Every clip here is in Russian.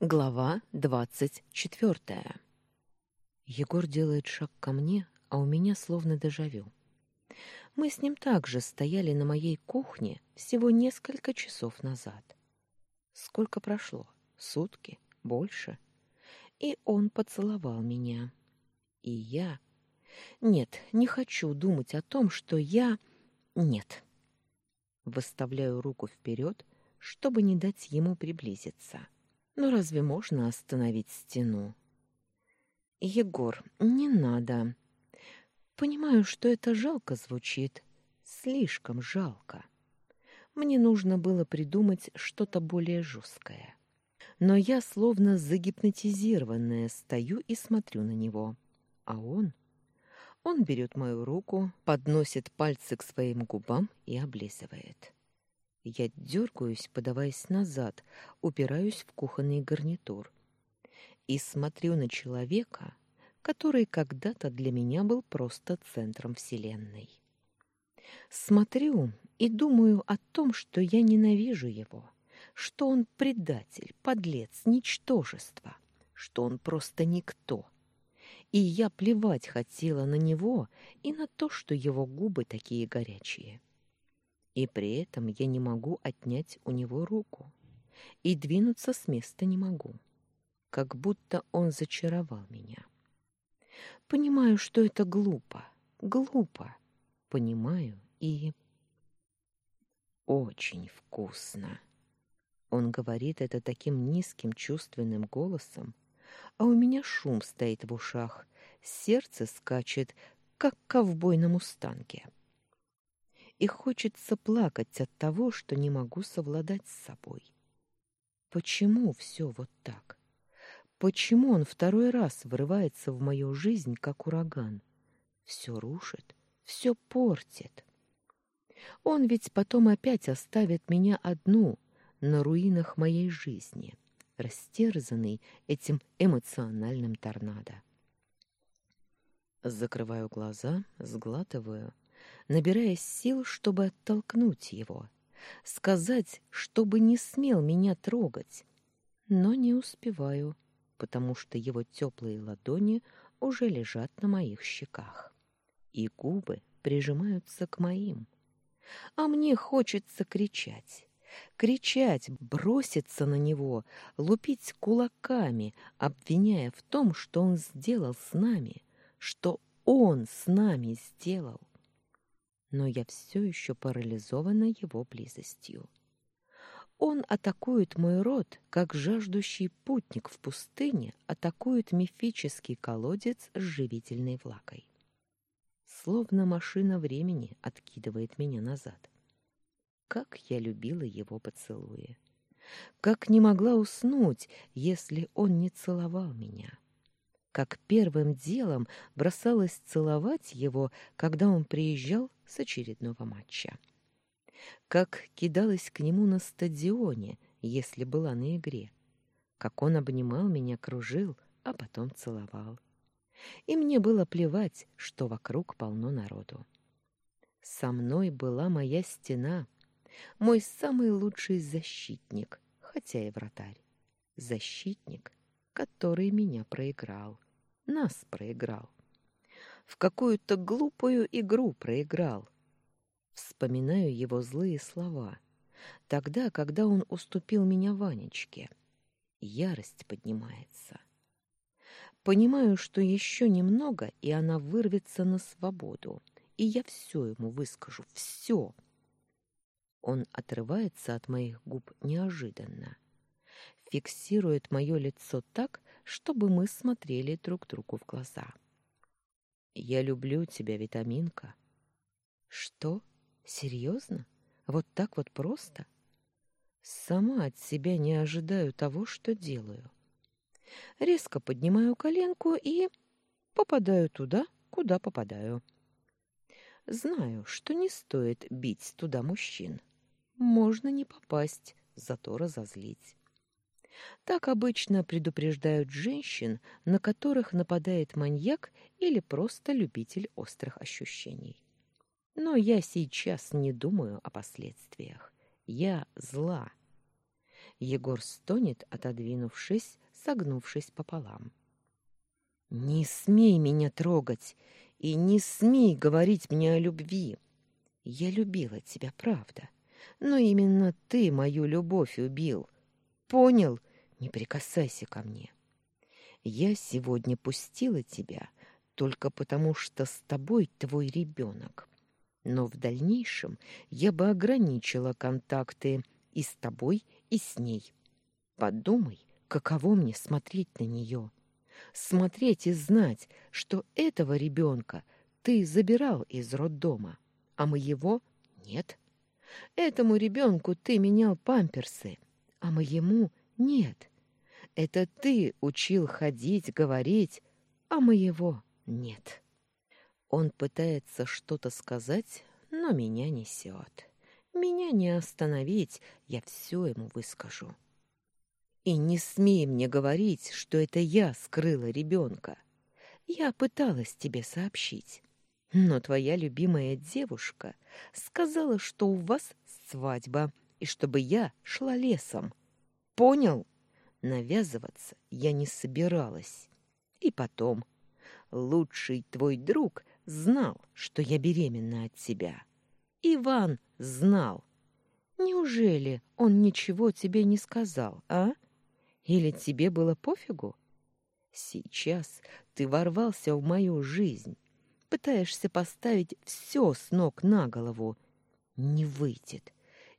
Глава двадцать четвертая. Егор делает шаг ко мне, а у меня словно дежавю. Мы с ним также стояли на моей кухне всего несколько часов назад. Сколько прошло? Сутки? Больше? И он поцеловал меня. И я... Нет, не хочу думать о том, что я... Нет. Выставляю руку вперед, чтобы не дать ему приблизиться. — но разве можно остановить стену? Егор, не надо. Понимаю, что это жалко звучит, слишком жалко. Мне нужно было придумать что-то более жесткое. Но я, словно загипнотизированная, стою и смотрю на него. А он... Он берет мою руку, подносит пальцы к своим губам и облизывает. Я дергаюсь, подаваясь назад, упираюсь в кухонный гарнитур и смотрю на человека, который когда-то для меня был просто центром вселенной. Смотрю и думаю о том, что я ненавижу его, что он предатель, подлец, ничтожество, что он просто никто. И я плевать хотела на него и на то, что его губы такие горячие. И при этом я не могу отнять у него руку. И двинуться с места не могу. Как будто он зачаровал меня. Понимаю, что это глупо. Глупо. Понимаю и... Очень вкусно. Он говорит это таким низким чувственным голосом, а у меня шум стоит в ушах, сердце скачет, как ковбой на мустанге и хочется плакать от того, что не могу совладать с собой. Почему все вот так? Почему он второй раз врывается в мою жизнь, как ураган? Все рушит, все портит. Он ведь потом опять оставит меня одну на руинах моей жизни, растерзанный этим эмоциональным торнадо. Закрываю глаза, сглатываю — набираясь сил, чтобы оттолкнуть его, сказать, чтобы не смел меня трогать. Но не успеваю, потому что его теплые ладони уже лежат на моих щеках, и губы прижимаются к моим. А мне хочется кричать. Кричать, броситься на него, лупить кулаками, обвиняя в том, что он сделал с нами, что он с нами сделал но я все еще парализована его близостью. Он атакует мой род, как жаждущий путник в пустыне атакует мифический колодец с живительной влагой. Словно машина времени откидывает меня назад. Как я любила его поцелуи! Как не могла уснуть, если он не целовал меня! Как первым делом бросалась целовать его, когда он приезжал с очередного матча. Как кидалась к нему на стадионе, если была на игре. Как он обнимал меня, кружил, а потом целовал. И мне было плевать, что вокруг полно народу. Со мной была моя стена, мой самый лучший защитник, хотя и вратарь. Защитник, который меня проиграл, нас проиграл в какую-то глупую игру проиграл. Вспоминаю его злые слова. Тогда, когда он уступил меня Ванечке. Ярость поднимается. Понимаю, что еще немного, и она вырвется на свободу, и я все ему выскажу, все. Он отрывается от моих губ неожиданно. Фиксирует мое лицо так, чтобы мы смотрели друг другу в глаза. — я люблю тебя, витаминка. Что? Серьезно? Вот так вот просто? Сама от себя не ожидаю того, что делаю. Резко поднимаю коленку и попадаю туда, куда попадаю. Знаю, что не стоит бить туда мужчин. Можно не попасть, зато разозлить. Так обычно предупреждают женщин, на которых нападает маньяк или просто любитель острых ощущений. Но я сейчас не думаю о последствиях. Я зла. Егор стонет, отодвинувшись, согнувшись пополам. Не смей меня трогать и не смей говорить мне о любви. Я любила тебя, правда, но именно ты мою любовь убил. Понял? Не прикасайся ко мне. Я сегодня пустила тебя только потому, что с тобой твой ребенок. Но в дальнейшем я бы ограничила контакты и с тобой, и с ней. Подумай, каково мне смотреть на нее. Смотреть и знать, что этого ребенка ты забирал из роддома, а моего нет. Этому ребенку ты менял памперсы, а моему нет. Это ты учил ходить, говорить, а моего нет. Он пытается что-то сказать, но меня несет. Меня не остановить, я все ему выскажу. И не смей мне говорить, что это я скрыла ребенка. Я пыталась тебе сообщить. Но твоя любимая девушка сказала, что у вас свадьба, и чтобы я шла лесом. Понял? Навязываться я не собиралась. И потом, лучший твой друг знал, что я беременна от тебя. Иван знал. Неужели он ничего тебе не сказал, а? Или тебе было пофигу? Сейчас ты ворвался в мою жизнь, пытаешься поставить все с ног на голову. Не выйдет.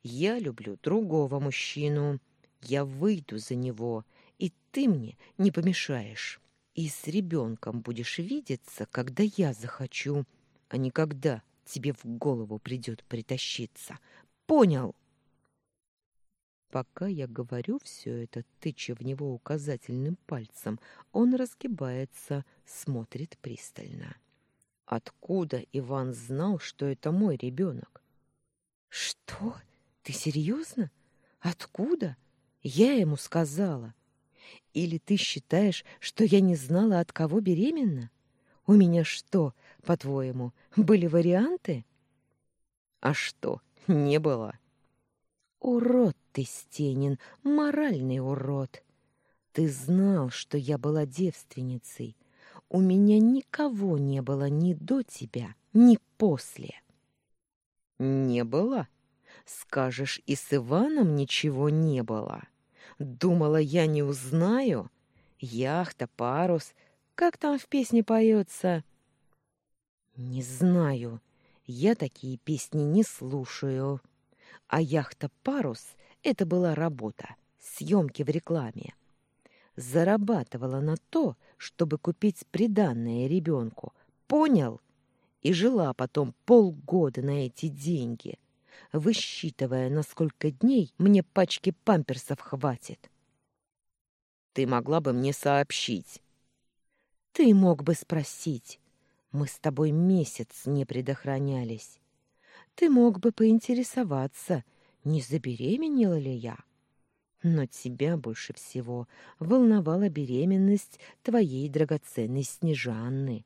Я люблю другого мужчину. Я выйду за него, и ты мне не помешаешь. И с ребенком будешь видеться, когда я захочу, а не когда тебе в голову придет притащиться. Понял? Пока я говорю все это, тыча в него указательным пальцем, он разгибается, смотрит пристально. Откуда Иван знал, что это мой ребенок? Что? Ты серьезно? Откуда? Я ему сказала. Или ты считаешь, что я не знала, от кого беременна? У меня что, по-твоему, были варианты? А что, не было? Урод ты, Стенин, моральный урод. Ты знал, что я была девственницей. У меня никого не было ни до тебя, ни после. Не было? Скажешь, и с Иваном ничего не было. Думала, я не узнаю? Яхта, парус, как там в песне поется? Не знаю. Я такие песни не слушаю. А яхта «Парус» — это была работа, съемки в рекламе. Зарабатывала на то, чтобы купить приданное ребенку. Понял? И жила потом полгода на эти деньги — высчитывая, на сколько дней мне пачки памперсов хватит. Ты могла бы мне сообщить. Ты мог бы спросить. Мы с тобой месяц не предохранялись. Ты мог бы поинтересоваться, не забеременела ли я. Но тебя больше всего волновала беременность твоей драгоценной Снежанны.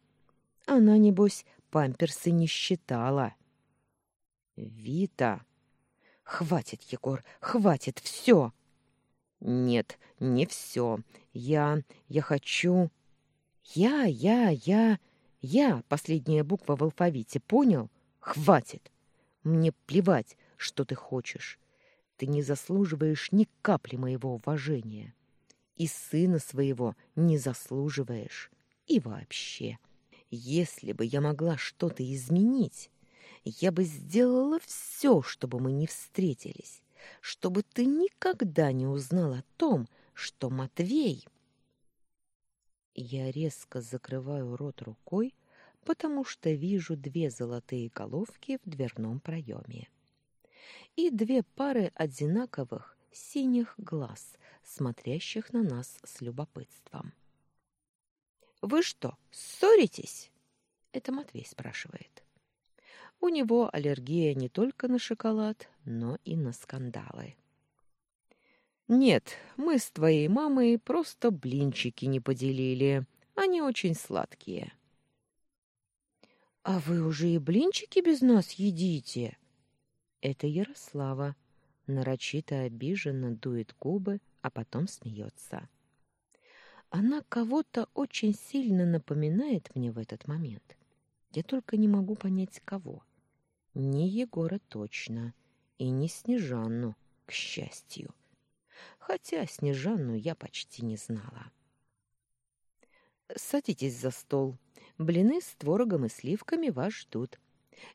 Она, небось, памперсы не считала. Вита. Хватит, Егор, хватит, все. Нет, не все. Я я хочу Я, я, я, я последняя буква в алфавите, понял? Хватит. Мне плевать, что ты хочешь. Ты не заслуживаешь ни капли моего уважения. И сына своего не заслуживаешь. И вообще, если бы я могла что-то изменить, я бы сделала все, чтобы мы не встретились, чтобы ты никогда не узнал о том, что Матвей... Я резко закрываю рот рукой, потому что вижу две золотые головки в дверном проеме и две пары одинаковых синих глаз, смотрящих на нас с любопытством. «Вы что, ссоритесь?» — это Матвей спрашивает. У него аллергия не только на шоколад, но и на скандалы. Нет, мы с твоей мамой просто блинчики не поделили. Они очень сладкие. А вы уже и блинчики без нас едите? Это Ярослава. нарочито обиженно дует губы, а потом смеется. Она кого-то очень сильно напоминает мне в этот момент. Я только не могу понять, кого. Не Егора точно, и не Снежанну, к счастью. Хотя Снежанну я почти не знала. Садитесь за стол. Блины с творогом и сливками вас ждут.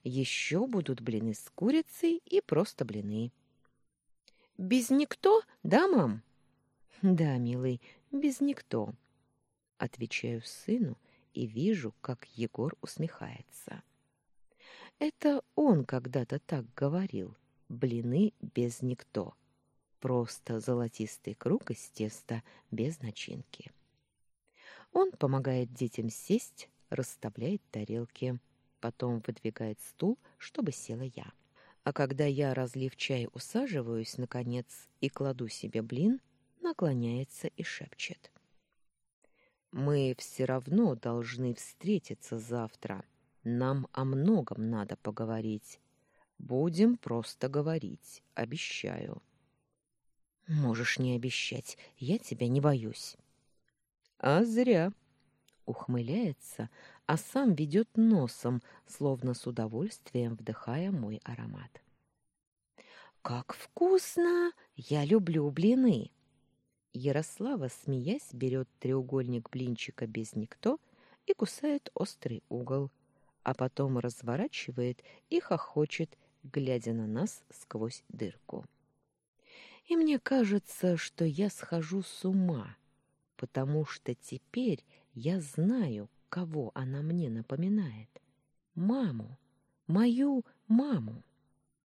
Еще будут блины с курицей и просто блины. Без никто, да, мам? Да, милый, без никто. Отвечаю сыну и вижу, как Егор усмехается. Это он когда-то так говорил. Блины без никто. Просто золотистый круг из теста без начинки. Он помогает детям сесть, расставляет тарелки, потом выдвигает стул, чтобы села я. А когда я, разлив чай, усаживаюсь, наконец, и кладу себе блин, наклоняется и шепчет. «Мы все равно должны встретиться завтра. Нам о многом надо поговорить. Будем просто говорить, обещаю». «Можешь не обещать, я тебя не боюсь». «А зря», — ухмыляется, а сам ведет носом, словно с удовольствием вдыхая мой аромат. «Как вкусно! Я люблю блины!» Ярослава, смеясь, берет треугольник блинчика без никто и кусает острый угол, а потом разворачивает и хохочет, глядя на нас сквозь дырку. И мне кажется, что я схожу с ума, потому что теперь я знаю, кого она мне напоминает. Маму, мою маму.